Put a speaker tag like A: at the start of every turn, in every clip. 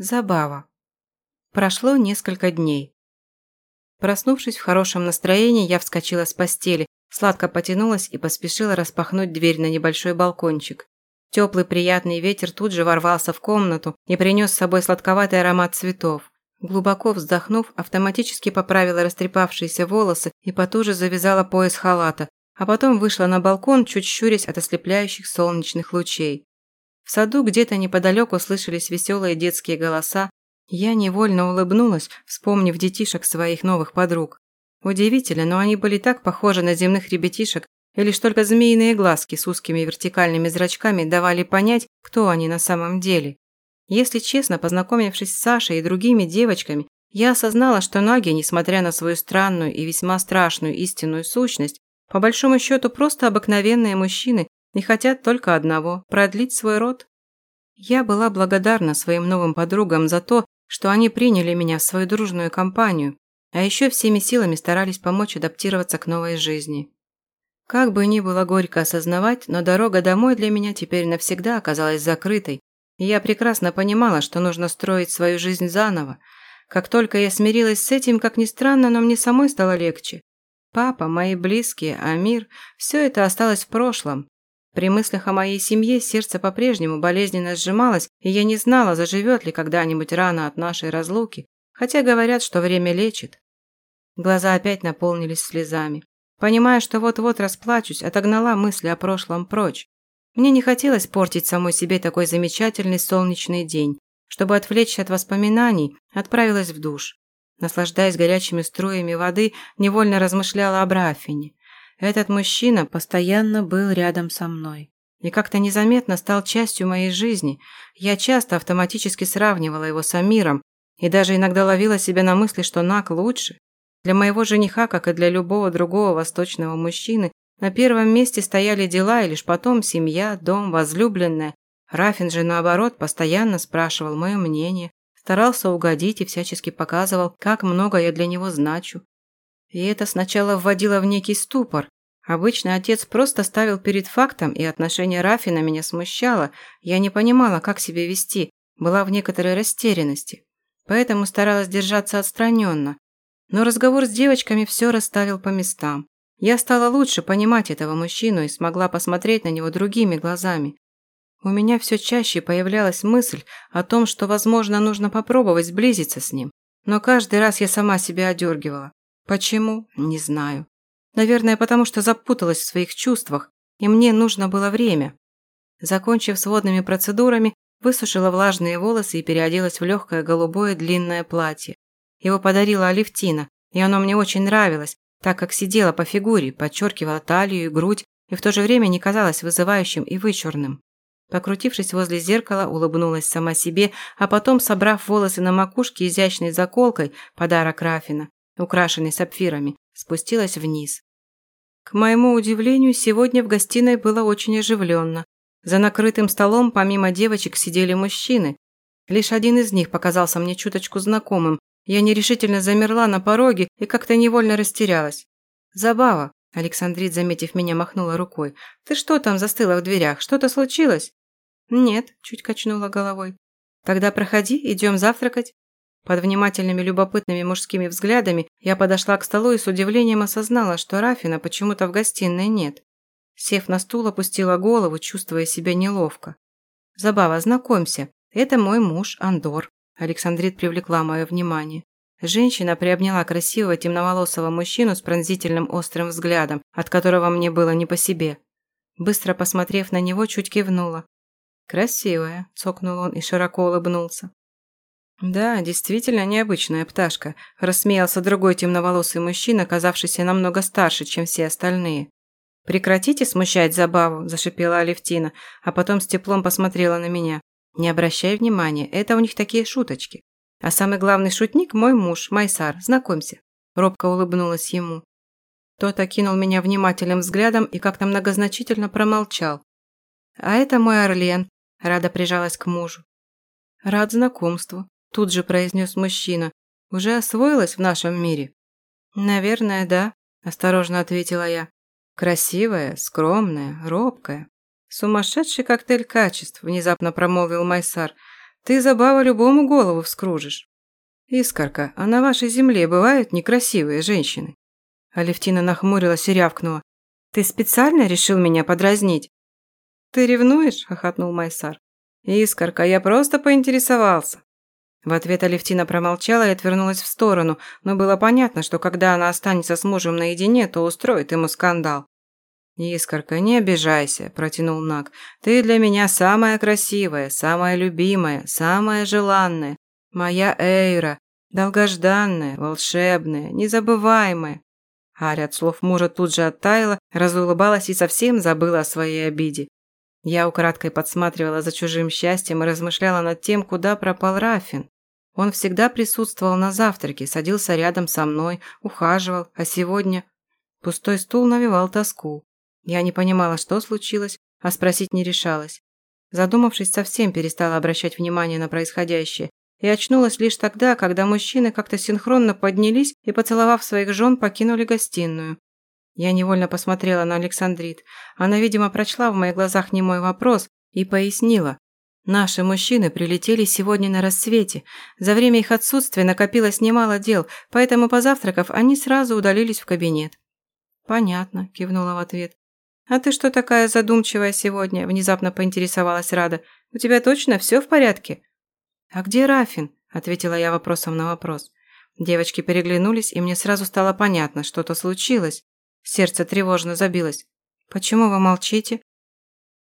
A: Забава. Прошло несколько дней. Проснувшись в хорошем настроении, я вскочила с постели, сладко потянулась и поспешила распахнуть дверь на небольшой балкончик. Теплый приятный ветер тут же ворвался в комнату и принес с собой сладковатый аромат цветов. Глубоко вздохнув, автоматически поправила растрепавшиеся волосы и потуже завязала пояс халата, а потом вышла на балкон, чуть щурясь от ослепляющих солнечных лучей. В саду где-то неподалеку слышались веселые детские голоса. Я невольно улыбнулась, вспомнив детишек своих новых подруг. Удивительно, но они были так похожи на земных ребятишек, и лишь только змеиные глазки с узкими вертикальными зрачками давали понять, кто они на самом деле. Если честно, познакомившись с Сашей и другими девочками, я осознала, что Наги, несмотря на свою странную и весьма страшную истинную сущность, по большому счету просто обыкновенные мужчины, и хотят только одного – продлить свой род. Я была благодарна своим новым подругам за то, что они приняли меня в свою дружную компанию, а еще всеми силами старались помочь адаптироваться к новой жизни. Как бы ни было горько осознавать, но дорога домой для меня теперь навсегда оказалась закрытой, и я прекрасно понимала, что нужно строить свою жизнь заново. Как только я смирилась с этим, как ни странно, но мне самой стало легче. Папа, мои близкие, Амир – все это осталось в прошлом, при мыслях о моей семье сердце по-прежнему болезненно сжималось, и я не знала, заживет ли когда-нибудь рана от нашей разлуки, хотя говорят, что время лечит. Глаза опять наполнились слезами. Понимая, что вот-вот расплачусь, отогнала мысли о прошлом прочь. Мне не хотелось портить самой себе такой замечательный солнечный день. Чтобы отвлечься от воспоминаний, отправилась в душ. Наслаждаясь горячими струями воды, невольно размышляла об Рафине. Этот мужчина постоянно был рядом со мной. И как-то незаметно стал частью моей жизни. Я часто автоматически сравнивала его с Амиром и даже иногда ловила себя на мысли, что Нак лучше. Для моего жениха, как и для любого другого восточного мужчины, на первом месте стояли дела и лишь потом семья, дом, возлюбленная. Рафин же, наоборот, постоянно спрашивал мое мнение, старался угодить и всячески показывал, как много я для него значу. И это сначала вводило в некий ступор. Обычно отец просто ставил перед фактом, и отношение Рафина меня смущало. Я не понимала, как себя вести, была в некоторой растерянности. Поэтому старалась держаться отстраненно. Но разговор с девочками все расставил по местам. Я стала лучше понимать этого мужчину и смогла посмотреть на него другими глазами. У меня все чаще появлялась мысль о том, что, возможно, нужно попробовать сблизиться с ним. Но каждый раз я сама себя одергивала. Почему? Не знаю. Наверное, потому что запуталась в своих чувствах, и мне нужно было время. Закончив с водными процедурами, высушила влажные волосы и переоделась в легкое голубое длинное платье. Его подарила Алевтина, и оно мне очень нравилось, так как сидело по фигуре, подчеркивало талию и грудь, и в то же время не казалось вызывающим и вычурным. Покрутившись возле зеркала, улыбнулась сама себе, а потом, собрав волосы на макушке изящной заколкой, подарок Рафина, украшенный сапфирами, спустилась вниз. К моему удивлению, сегодня в гостиной было очень оживленно. За накрытым столом помимо девочек сидели мужчины. Лишь один из них показался мне чуточку знакомым. Я нерешительно замерла на пороге и как-то невольно растерялась. «Забава», – Александрит, заметив меня, махнула рукой. «Ты что там застыла в дверях? Что-то случилось?» «Нет», – чуть качнула головой. «Тогда проходи, идем завтракать». Под внимательными любопытными мужскими взглядами я подошла к столу и с удивлением осознала, что Рафина почему-то в гостиной нет. Сев на стул, опустила голову, чувствуя себя неловко. «Забава, знакомься, это мой муж, Андор». Александрит привлекла мое внимание. Женщина приобняла красивого темноволосого мужчину с пронзительным острым взглядом, от которого мне было не по себе. Быстро посмотрев на него, чуть кивнула. «Красивая», – цокнул он и широко улыбнулся. «Да, действительно необычная пташка», – рассмеялся другой темноволосый мужчина, казавшийся намного старше, чем все остальные. «Прекратите смущать забаву», – зашипела Алевтина, а потом с теплом посмотрела на меня. «Не обращай внимания, это у них такие шуточки. А самый главный шутник – мой муж, Майсар, знакомься». Робко улыбнулась ему. Тот окинул меня внимательным взглядом и как-то многозначительно промолчал. «А это мой Орлен», – Рада прижалась к мужу. «Рад знакомству», Тут же произнес мужчина. «Уже освоилась в нашем мире?» «Наверное, да», – осторожно ответила я. «Красивая, скромная, робкая. Сумасшедший коктейль качеств», – внезапно промолвил Майсар. Ты забава любому голову вскружишь. Искорка, а на вашей земле бывают некрасивые женщины? Алевтина нахмурилась и рявкнула. Ты специально решил меня подразнить? Ты ревнуешь? хохотнул Майсар. Искорка, я просто поинтересовался. В ответ Алевтина промолчала и отвернулась в сторону, но было понятно, что когда она останется с мужем наедине, то устроит ему скандал. «Искорка, не обижайся», – протянул Наг. «Ты для меня самая красивая, самая любимая, самая желанная. Моя Эйра, долгожданная, волшебная, незабываемая». Аря от слов мужа тут же оттаяла, разулыбалась и совсем забыла о своей обиде. Я украдкой подсматривала за чужим счастьем и размышляла над тем, куда пропал Рафин. Он всегда присутствовал на завтраке, садился рядом со мной, ухаживал, а сегодня... Пустой стул навевал тоску. Я не понимала, что случилось, а спросить не решалась. Задумавшись, совсем перестала обращать внимание на происходящее и очнулась лишь тогда, когда мужчины как-то синхронно поднялись и, поцеловав своих жен, покинули гостиную. Я невольно посмотрела на Александрит. Она, видимо, прочла в моих глазах немой вопрос и пояснила. Наши мужчины прилетели сегодня на рассвете. За время их отсутствия накопилось немало дел, поэтому, позавтракав, они сразу удалились в кабинет. «Понятно», – кивнула в ответ. «А ты что такая задумчивая сегодня?» – внезапно поинтересовалась Рада. «У тебя точно все в порядке?» «А где Рафин?» – ответила я вопросом на вопрос. Девочки переглянулись, и мне сразу стало понятно, что-то случилось. Сердце тревожно забилось. «Почему вы молчите?»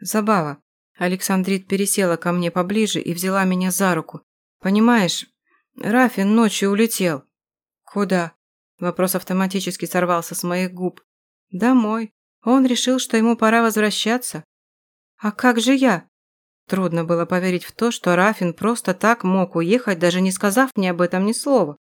A: «Забава». Александрит пересела ко мне поближе и взяла меня за руку. «Понимаешь, Рафин ночью улетел». «Куда?» Вопрос автоматически сорвался с моих губ. «Домой. Он решил, что ему пора возвращаться. А как же я? Трудно было поверить в то, что Рафин просто так мог уехать, даже не сказав мне об этом ни слова.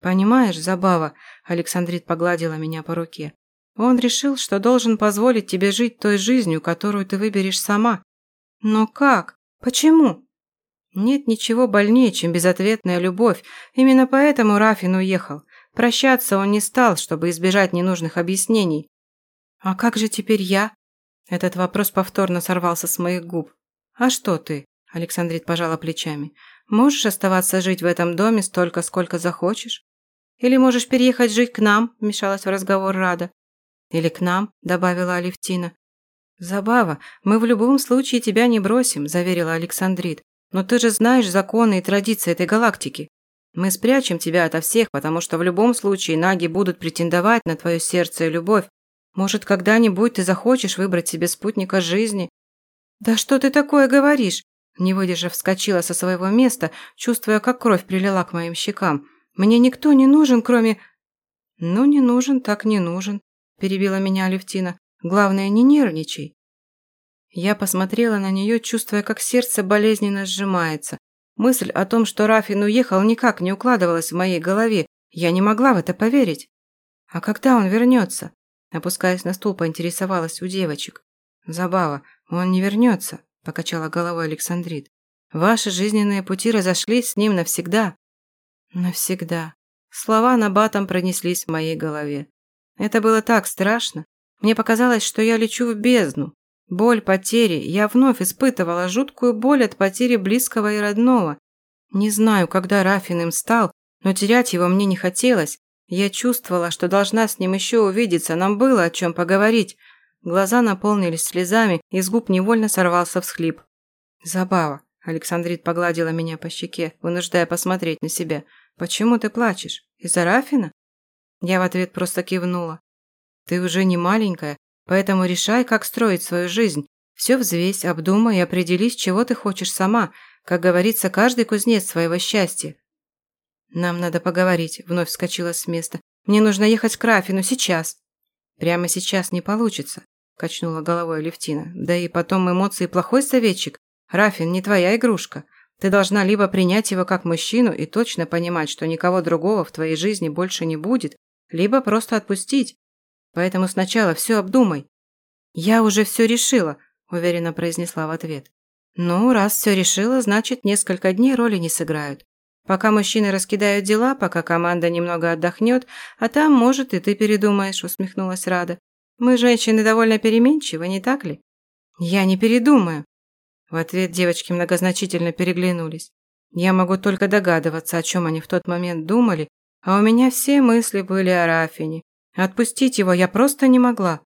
A: «Понимаешь, Забава», – Александрит погладила меня по руке, «он решил, что должен позволить тебе жить той жизнью, которую ты выберешь сама. Но как? Почему?» Нет ничего больнее, чем безответная любовь. Именно поэтому Рафин уехал. Прощаться он не стал, чтобы избежать ненужных объяснений. «А как же теперь я?» Этот вопрос повторно сорвался с моих губ. «А что ты?» – Александрит пожала плечами. «Можешь оставаться жить в этом доме столько, сколько захочешь? Или можешь переехать жить к нам?» – вмешалась в разговор Рада. «Или к нам», – добавила Алевтина. «Забава, мы в любом случае тебя не бросим», – заверила Александрит. «Но ты же знаешь законы и традиции этой галактики. Мы спрячем тебя ото всех, потому что в любом случае наги будут претендовать на твое сердце и любовь, может, когда-нибудь ты захочешь выбрать себе спутника жизни?» «Да что ты такое говоришь?» Не выдержав, вскочила со своего места, чувствуя, как кровь прилила к моим щекам. «Мне никто не нужен, кроме...» «Ну, не нужен, так не нужен», – перебила меня Алевтина. «Главное, не нервничай». Я посмотрела на нее, чувствуя, как сердце болезненно сжимается. Мысль о том, что Рафин уехал, никак не укладывалась в моей голове. Я не могла в это поверить. А когда он вернется? Опускаясь на стул, поинтересовалась у девочек. «Забава, он не вернется», – покачала головой Александрит. «Ваши жизненные пути разошлись с ним навсегда». «Навсегда». Слова на батом пронеслись в моей голове. Это было так страшно. Мне показалось, что я лечу в бездну. Боль потери. Я вновь испытывала жуткую боль от потери близкого и родного. Не знаю, когда Рафин им стал, но терять его мне не хотелось. Я чувствовала, что должна с ним еще увидеться, нам было о чем поговорить. Глаза наполнились слезами, и с губ невольно сорвался всхлип. «Забава», – Александрит погладила меня по щеке, вынуждая посмотреть на себя. «Почему ты плачешь? Из-за Рафина?» Я в ответ просто кивнула. «Ты уже не маленькая, поэтому решай, как строить свою жизнь. Все взвесь, обдумай и определись, чего ты хочешь сама. Как говорится, каждый кузнец своего счастья. «Нам надо поговорить», – вновь вскочила с места. «Мне нужно ехать к Рафину сейчас». «Прямо сейчас не получится», – качнула головой Левтина. «Да и потом эмоции плохой советчик. Рафин не твоя игрушка. Ты должна либо принять его как мужчину и точно понимать, что никого другого в твоей жизни больше не будет, либо просто отпустить. Поэтому сначала все обдумай». «Я уже все решила», – уверенно произнесла в ответ. «Ну, раз все решила, значит, несколько дней роли не сыграют. Пока мужчины раскидают дела, пока команда немного отдохнет, а там, может, и ты передумаешь», – усмехнулась Рада. «Мы, женщины, довольно переменчивы, не так ли?» «Я не передумаю». В ответ девочки многозначительно переглянулись. Я могу только догадываться, о чем они в тот момент думали, а у меня все мысли были о Рафине. Отпустить его я просто не могла.